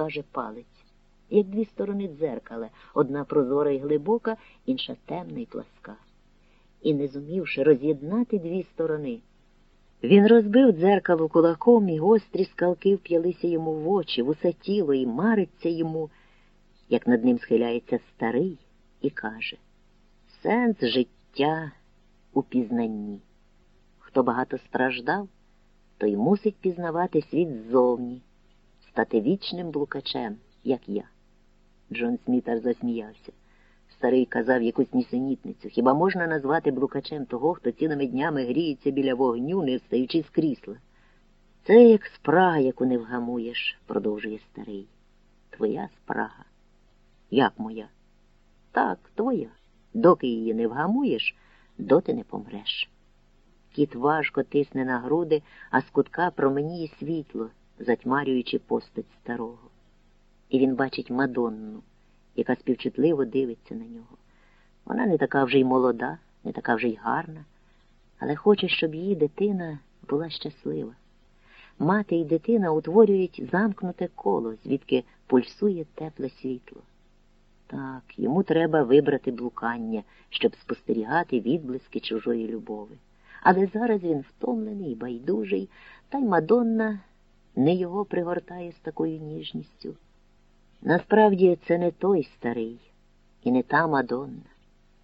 каже палець, як дві сторони дзеркала, одна прозора і глибока, інша темна і пласка. І, не зумівши роз'єднати дві сторони, він розбив дзеркало кулаком, і гострі скалки вп'ялися йому в очі, в усе тіло, і мариться йому, як над ним схиляється старий, і каже Сенс життя у пізнанні. Хто багато страждав, той мусить пізнавати світ ззовні, стати вічним блукачем, як я. Джон Смітер засміявся. Старий казав якусь нісенітницю. Хіба можна назвати блукачем того, хто цілими днями гріється біля вогню, не встаючи з крісла? Це як спрага, яку не вгамуєш, продовжує старий. Твоя спрага. Як моя? Так, твоя. Доки її не вгамуєш, доти не помреш. Кіт важко тисне на груди, а з кутка променіє світло, затьмарюючи постать старого. І він бачить Мадонну, яка співчутливо дивиться на нього. Вона не така вже й молода, не така вже й гарна, але хоче, щоб її дитина була щаслива. Мати і дитина утворюють замкнуте коло, звідки пульсує тепле світло. Так, йому треба вибрати блукання, щоб спостерігати відблиски чужої любови. Але зараз він втомлений, байдужий, та й Мадонна не його пригортає з такою ніжністю. Насправді це не той старий і не та Мадонна,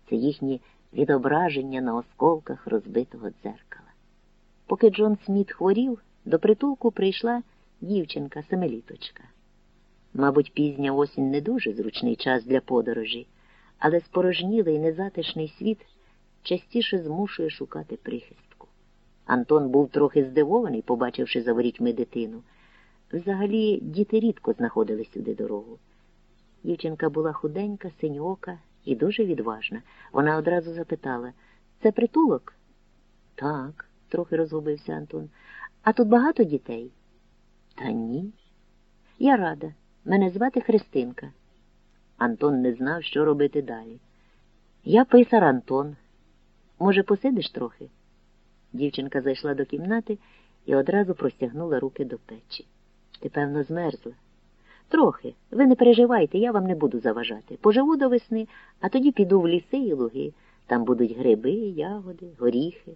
це їхні відображення на осколках розбитого дзеркала. Поки Джон Сміт хворів, до притулку прийшла дівчинка семиліточка. Мабуть, пізня осінь не дуже зручний час для подорожі, але спорожнілий незатишний світ частіше змушує шукати прихистку. Антон був трохи здивований, побачивши за ворітьми дитину. Взагалі, діти рідко знаходили сюди дорогу. Дівчинка була худенька, синьока і дуже відважна. Вона одразу запитала це притулок? Так, трохи розгубився Антон. А тут багато дітей? Та ні. Я рада. Мене звати Христинка. Антон не знав, що робити далі. Я писар Антон. Може, посидиш трохи? Дівчинка зайшла до кімнати і одразу простягнула руки до печі. Ти, певно, змерзла. Трохи. Ви не переживайте, я вам не буду заважати. Поживу до весни, а тоді піду в ліси і луги. Там будуть гриби, ягоди, горіхи.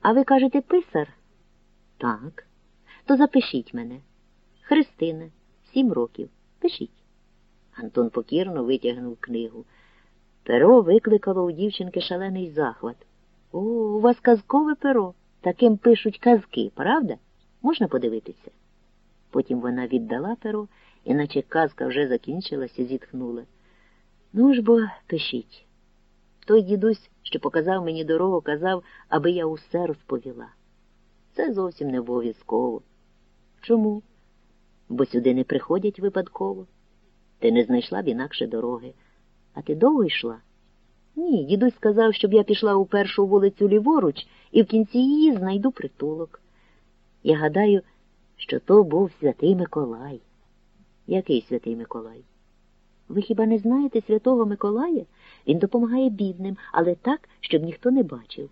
А ви кажете писар? Так. То запишіть мене. Христина, сім років. Пишіть. Антон покірно витягнув книгу. Перо викликало у дівчинки шалений захват. О, у вас казкове перо. Таким пишуть казки, правда? Можна подивитися? Потім вона віддала перо, і наче казка вже закінчилася, зітхнула. Ну ж бо пишіть. Той дідусь, що показав мені дорогу, казав, аби я усе розповіла. Це зовсім не обов'язково. Чому? Бо сюди не приходять випадково. Ти не знайшла б інакше дороги. А ти довго йшла? Ні, дідусь сказав, щоб я пішла у першу вулицю ліворуч і в кінці її знайду притулок. Я гадаю, що то був святий Миколай. Який святий Миколай? Ви хіба не знаєте святого Миколая? Він допомагає бідним, але так, щоб ніхто не бачив.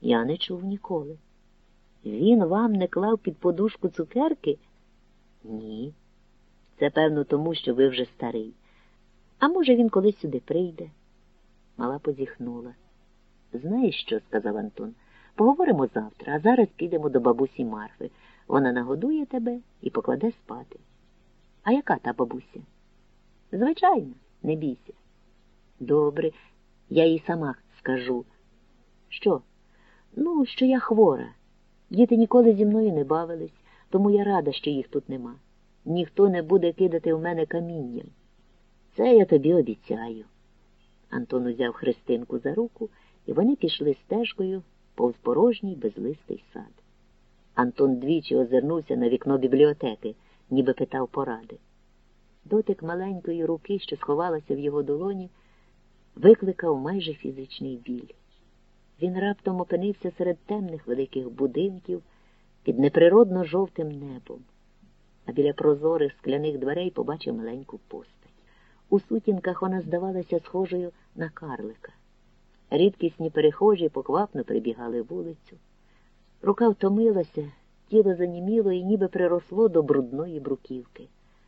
Я не чув ніколи. Він вам не клав під подушку цукерки? Ні. Це, певно, тому, що ви вже старий. А може, він колись сюди прийде? Мала позіхнула. Знаєш що? сказав Антон. Поговоримо завтра, а зараз підемо до бабусі Марфи. Вона нагодує тебе і покладе спати. А яка та бабуся? Звичайно, не бійся. Добре, я їй сама скажу. Що? Ну, що я хвора. Діти ніколи зі мною не бавились, тому я рада, що їх тут нема. Ніхто не буде кидати в мене камінням. Це я тобі обіцяю. Антон узяв Христинку за руку, і вони пішли стежкою повз порожній безлистий сад. Антон двічі озирнувся на вікно бібліотеки, ніби питав поради. Дотик маленької руки, що сховалася в його долоні, викликав майже фізичний біль. Він раптом опинився серед темних великих будинків під неприродно жовтим небом, а біля прозорих скляних дверей побачив маленьку постать. У сутінках вона здавалася схожою на карлика. Рідкісні перехожі поквапно прибігали вулицю. Рука втомилася, тіло заніміло і ніби приросло до брудної бруківки.